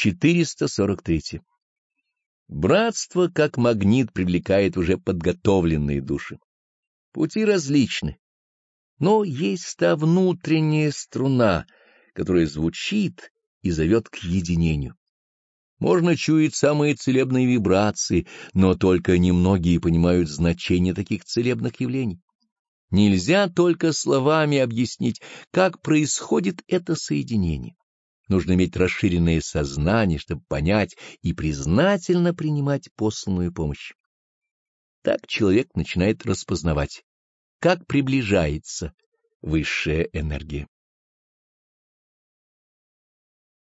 443. Братство, как магнит, привлекает уже подготовленные души. Пути различны, но есть та внутренняя струна, которая звучит и зовет к единению. Можно чуять самые целебные вибрации, но только немногие понимают значение таких целебных явлений. Нельзя только словами объяснить, как происходит это соединение. Нужно иметь расширенное сознание, чтобы понять и признательно принимать посланную помощь. Так человек начинает распознавать, как приближается высшая энергия.